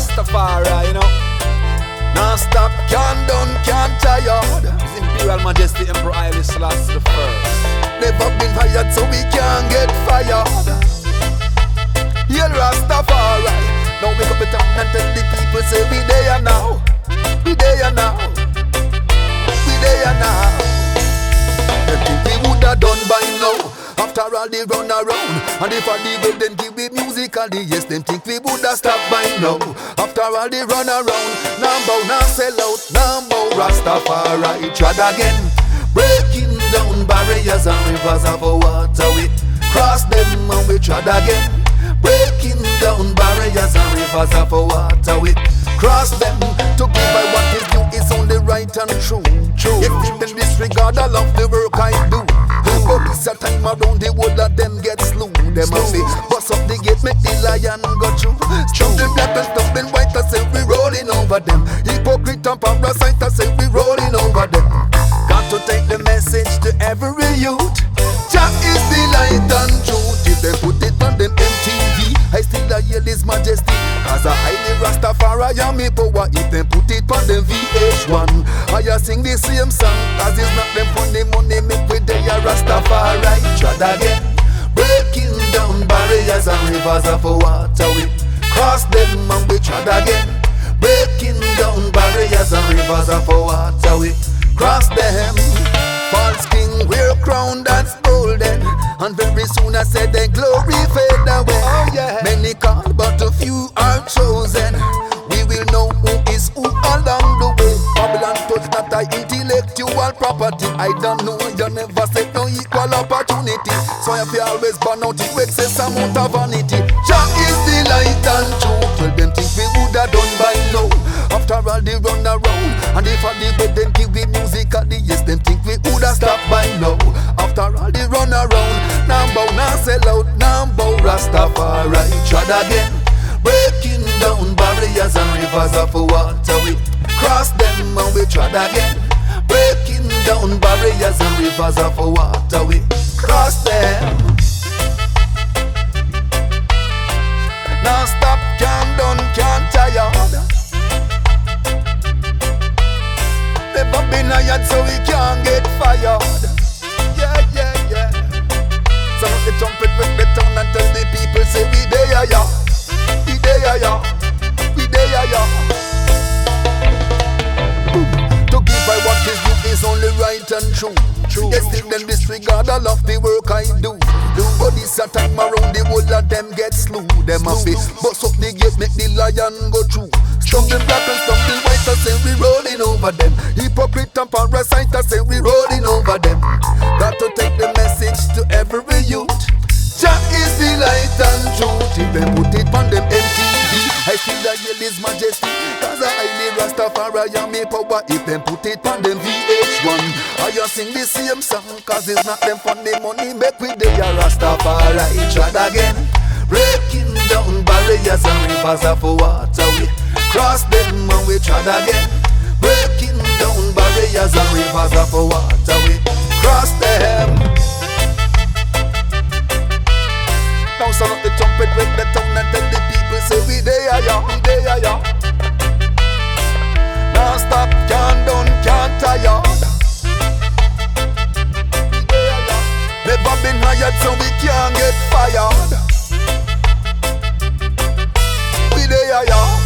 Rastafari, you know. Non stop, can't done, can't tired. His Imperial Majesty Emperor Haile Selassie the first. Never been fired, so we can't get fired. Hail Rastafari. Now wake up the town and tell the people, say we there now. We there now. We there now. Everything we woulda done by now. After all they run around And if I leave it then give it musically Yes, them think we woulda stopped by now After all they run around Now bow, now sell out Now bow, Rastafari Trod again. Breaking down barriers and rivers of water We cross them and we trod again. Breaking down barriers and rivers of water We cross them To give by what is due. Is only right and true, true. If them disregard all of the work I do but this a time around the world that them get slew. Them a the lion go through. Stumbling black and stumbling white, I say we rolling over them. Hypocrite and parasite, I say we rolling over them. Got to take the message to every youth. Jah is the light and truth. If they put it on them MTV I still hear His Majesty. Cause I highly Rastafari and me power. If them put it on them VH1 I sing the same song. Cause it's not them funny money make with they a Rastafari. Trod again Breaking down barriers and rivers of them. False king wear crown that's golden. And very soon I said the glory fade away. Oh, yeah. Many called but a few are chosen. We will know who is who along the way. Babylon touch not a intellectual property. I don't know you never said no equal opportunity. So if you always burn out it excess amount of vanity. Jah is the light and truth. Well them think we woulda done by now. After all they run around. And if I did Rastafari Trod again. Breaking down barriers and rivers of water. We cross them and we trod again. Breaking down barriers and rivers of water. We cross them. Now stop, can't done, can't tired Never been hired so we can't get fired. Yeah, yeah, yeah. The trumpet the tell the people say we there, yeah We there, yeah We there, yeah To give by what is due is only right and true True. Yes, still them disregard all of the work I do. Do but this a time around the whole of them get slew. Them a be bust up the gate, make the lion go through. Stumbling black and stumbling white, I say we rolling over them. Hypocrite and parasite, I say we rolling Feel that yell His Majesty. Cause I highly Rastafari and me power. If them put it on them VH1, I just sing the same song. Cause it's not them funny money make with the Rastafari. Trod again. Breaking down barriers and rivers of water. We cross them and we trod again. Breaking down barriers and rivers of water. We cross them. tired so we can't get fired. We there, yeah.